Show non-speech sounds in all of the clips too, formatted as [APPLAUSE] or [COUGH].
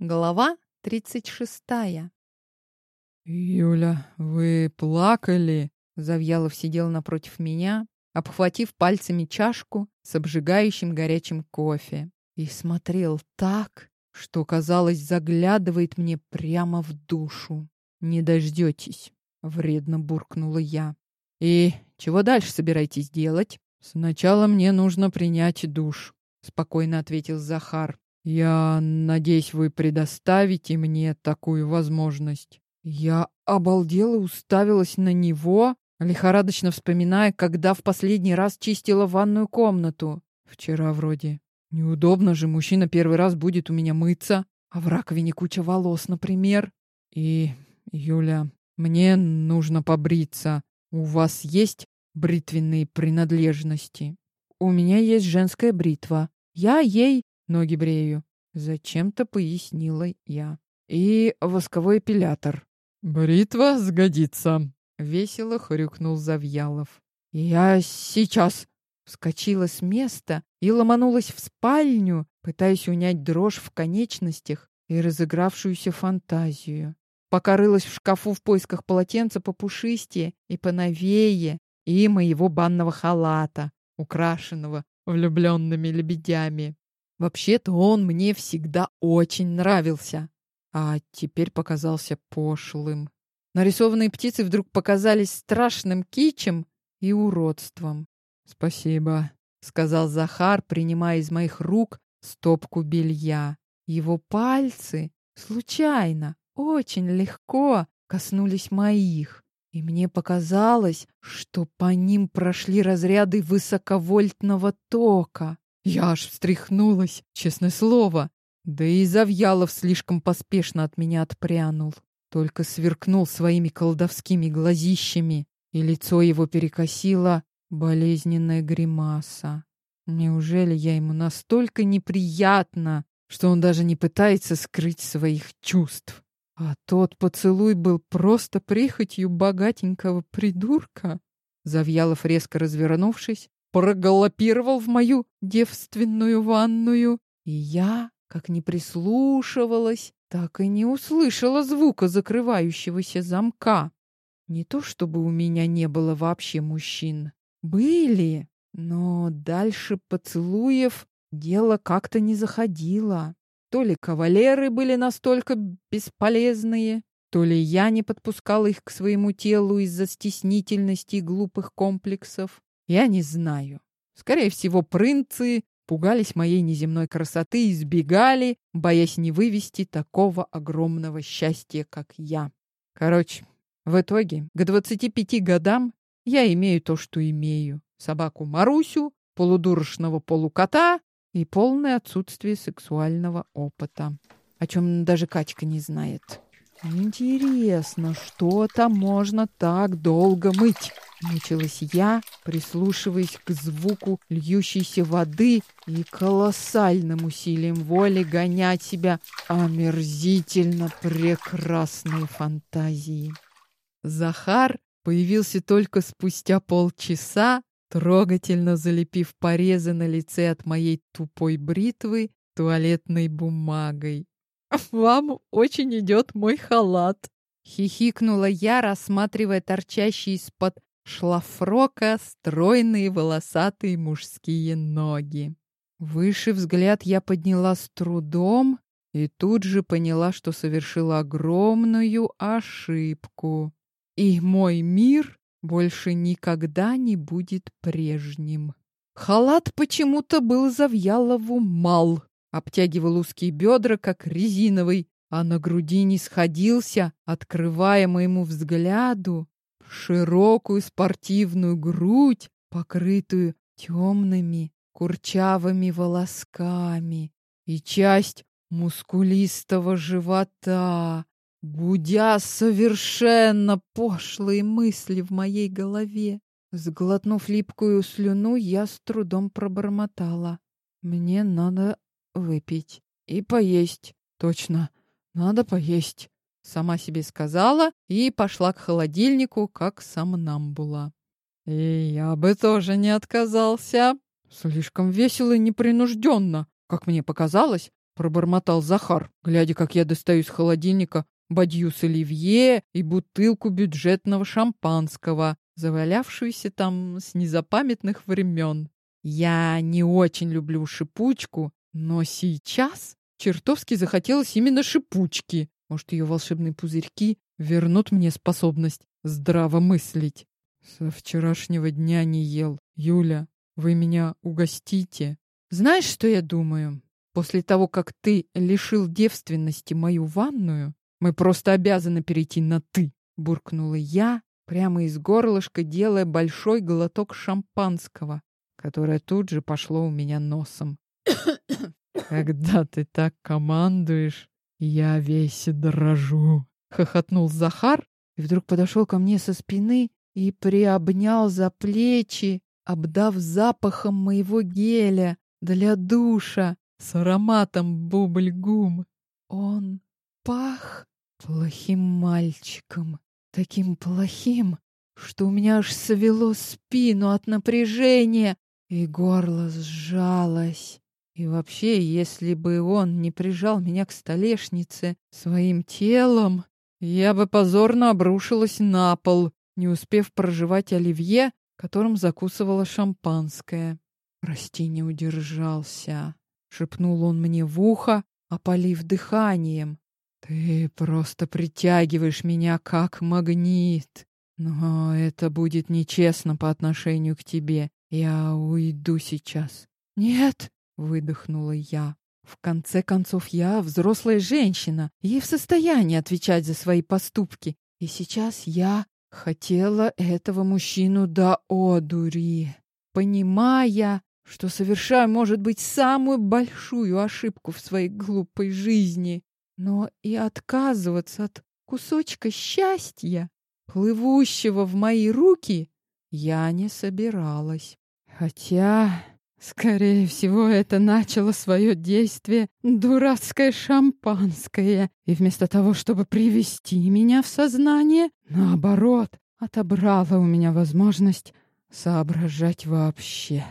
Глава 36. «Юля, вы плакали?» Завьялов сидел напротив меня, обхватив пальцами чашку с обжигающим горячим кофе, и смотрел так, что, казалось, заглядывает мне прямо в душу. «Не дождетесь», — вредно буркнула я. «И чего дальше собираетесь делать?» «Сначала мне нужно принять душ», — спокойно ответил Захар. «Я надеюсь, вы предоставите мне такую возможность». Я обалдела уставилась на него, лихорадочно вспоминая, когда в последний раз чистила ванную комнату. Вчера вроде. Неудобно же, мужчина первый раз будет у меня мыться, а в раковине куча волос, например. И, Юля, мне нужно побриться. У вас есть бритвенные принадлежности? У меня есть женская бритва. Я ей ноги брею. Зачем-то пояснила я. И восковой эпилятор. Бритва сгодится. Весело хрюкнул Завьялов. Я сейчас вскочила с места и ломанулась в спальню, пытаясь унять дрожь в конечностях и разыгравшуюся фантазию. Пока рылась в шкафу в поисках полотенца попушистее и поновее, и моего банного халата, украшенного влюбленными лебедями. Вообще-то он мне всегда очень нравился, а теперь показался пошлым. Нарисованные птицы вдруг показались страшным кичем и уродством. «Спасибо», — сказал Захар, принимая из моих рук стопку белья. Его пальцы случайно, очень легко коснулись моих, и мне показалось, что по ним прошли разряды высоковольтного тока. Я аж встряхнулась, честное слово. Да и Завьялов слишком поспешно от меня отпрянул. Только сверкнул своими колдовскими глазищами, и лицо его перекосило болезненная гримаса. Неужели я ему настолько неприятна, что он даже не пытается скрыть своих чувств? А тот поцелуй был просто прихотью богатенького придурка. Завьялов, резко развернувшись, прогалопировал в мою девственную ванную, и я, как не прислушивалась, так и не услышала звука закрывающегося замка. Не то чтобы у меня не было вообще мужчин. Были, но дальше поцелуев дело как-то не заходило. То ли кавалеры были настолько бесполезные, то ли я не подпускала их к своему телу из-за стеснительности и глупых комплексов. Я не знаю. Скорее всего, принцы пугались моей неземной красоты и избегали, боясь не вывести такого огромного счастья, как я. Короче, в итоге к 25 годам я имею то, что имею. Собаку Марусю, полудурочного полукота и полное отсутствие сексуального опыта. О чем даже Катька не знает. Интересно, что там можно так долго мыть? Мучилась я, прислушиваясь к звуку льющейся воды и колоссальным усилием воли гонять себя омерзительно прекрасные фантазии. Захар появился только спустя полчаса, трогательно залепив порезы на лице от моей тупой бритвы туалетной бумагой. «Вам очень идет мой халат!» Хихикнула я, рассматривая торчащие из-под шлафрока стройные волосатые мужские ноги. Выше взгляд я подняла с трудом и тут же поняла, что совершила огромную ошибку. И мой мир больше никогда не будет прежним. Халат почему-то был Завьялову мал обтягивал узкие бедра, как резиновый, а на груди не сходился, открывая моему взгляду широкую спортивную грудь, покрытую темными курчавыми волосками, и часть мускулистого живота, будя совершенно пошлые мысли в моей голове. Сглотнув липкую слюну, я с трудом пробормотала. Мне надо выпить и поесть. Точно, надо поесть. Сама себе сказала и пошла к холодильнику, как сомнамбула. И я бы тоже не отказался. Слишком весело и непринужденно, как мне показалось. пробормотал Захар, глядя, как я достаю из холодильника бадью с оливье и бутылку бюджетного шампанского, завалявшуюся там с незапамятных времен. Я не очень люблю шипучку, но сейчас чертовски захотелось именно шипучки. Может, ее волшебные пузырьки вернут мне способность здраво мыслить. Со вчерашнего дня не ел. Юля, вы меня угостите. Знаешь, что я думаю? После того, как ты лишил девственности мою ванную, мы просто обязаны перейти на «ты», буркнула я, прямо из горлышка делая большой глоток шампанского, которое тут же пошло у меня носом. [COUGHS] Когда ты так командуешь, я весь дрожу, хохотнул Захар и вдруг подошел ко мне со спины и приобнял за плечи, обдав запахом моего геля для душа с ароматом бубльгум. Он пах плохим мальчиком, таким плохим, что у меня аж свело спину от напряжения, и горло сжалось. И вообще, если бы он не прижал меня к столешнице своим телом, я бы позорно обрушилась на пол, не успев проживать оливье, которым закусывала шампанское. «Прости, не удержался», — шепнул он мне в ухо, опалив дыханием. «Ты просто притягиваешь меня как магнит. Но это будет нечестно по отношению к тебе. Я уйду сейчас». «Нет», — выдохнула я. В конце концов, я взрослая женщина и в состоянии отвечать за свои поступки. И сейчас я хотела этого мужчину до одури, понимая, что совершаю, может быть, самую большую ошибку в своей глупой жизни, но и отказываться от кусочка счастья, плывущего в мои руки, я не собиралась. Хотя Скорее всего, это начало свое действие дурацкое шампанское, и вместо того, чтобы привести меня в сознание, наоборот, отобрало у меня возможность соображать вообще.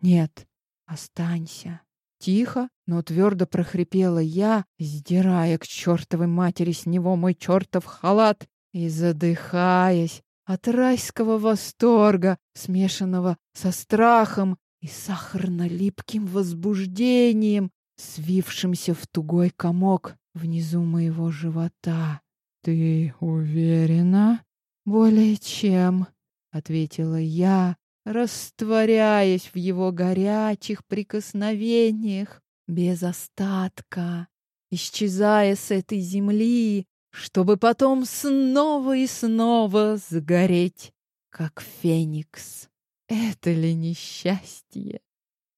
Нет, останься. Тихо, но твердо прохрипела я, сдирая к чертовой матери с него мой чертов халат и задыхаясь от райского восторга, смешанного со страхом и сахарно-липким возбуждением, свившимся в тугой комок внизу моего живота. «Ты уверена?» «Более чем», — ответила я, растворяясь в его горячих прикосновениях без остатка, исчезая с этой земли, чтобы потом снова и снова сгореть, как феникс. Это ли несчастье?